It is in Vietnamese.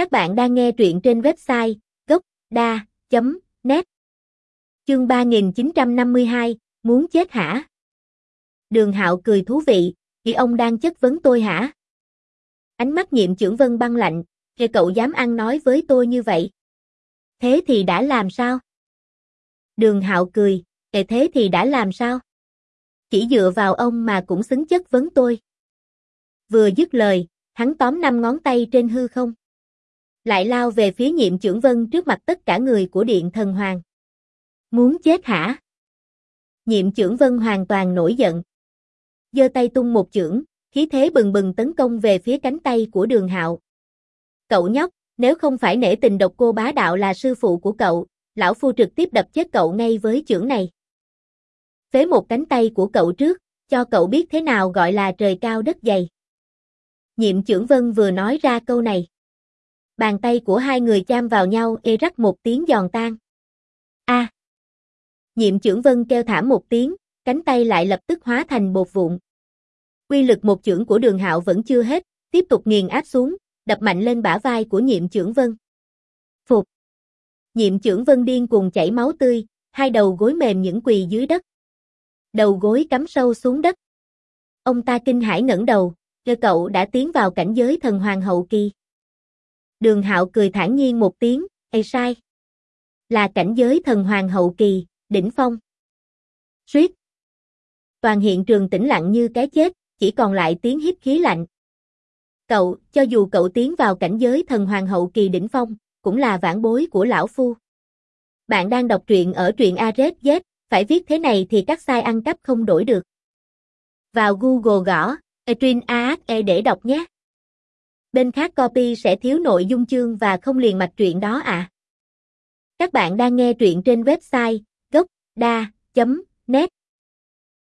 Các bạn đang nghe truyện trên website gốc.da.net Chương 3952, muốn chết hả? Đường Hạo cười thú vị, vì ông đang chất vấn tôi hả? Ánh mắt nhiệm trưởng vân băng lạnh, kìa cậu dám ăn nói với tôi như vậy. Thế thì đã làm sao? Đường Hạo cười, kệ thế thì đã làm sao? Chỉ dựa vào ông mà cũng xứng chất vấn tôi. Vừa dứt lời, hắn tóm năm ngón tay trên hư không. Lại lao về phía nhiệm trưởng vân trước mặt tất cả người của điện thần hoàng. Muốn chết hả? Nhiệm trưởng vân hoàn toàn nổi giận. giơ tay tung một chưởng, khí thế bừng bừng tấn công về phía cánh tay của đường hạo. Cậu nhóc, nếu không phải nể tình độc cô bá đạo là sư phụ của cậu, lão phu trực tiếp đập chết cậu ngay với chưởng này. Phế một cánh tay của cậu trước, cho cậu biết thế nào gọi là trời cao đất dày. Nhiệm trưởng vân vừa nói ra câu này. Bàn tay của hai người chạm vào nhau ê rắc một tiếng giòn tan. A. Nhiệm trưởng vân kêu thảm một tiếng, cánh tay lại lập tức hóa thành bột vụn. Quy lực một chưởng của đường hạo vẫn chưa hết, tiếp tục nghiền áp xuống, đập mạnh lên bả vai của nhiệm trưởng vân. Phục. Nhiệm trưởng vân điên cùng chảy máu tươi, hai đầu gối mềm những quỳ dưới đất. Đầu gối cắm sâu xuống đất. Ông ta kinh hãi ngẩng đầu, cho cậu đã tiến vào cảnh giới thần hoàng hậu kỳ. Đường hạo cười thản nhiên một tiếng, Ê sai. Là cảnh giới thần hoàng hậu kỳ, đỉnh phong. Suýt. Toàn hiện trường tĩnh lặng như cái chết, chỉ còn lại tiếng hít khí lạnh. Cậu, cho dù cậu tiến vào cảnh giới thần hoàng hậu kỳ đỉnh phong, cũng là vãn bối của lão phu. Bạn đang đọc truyện ở truyện ARZ, phải viết thế này thì các sai ăn cắp không đổi được. Vào Google gõ, Etrin AXE để đọc nhé. Bên khác copy sẽ thiếu nội dung chương và không liền mạch truyện đó à. Các bạn đang nghe truyện trên website gocda.net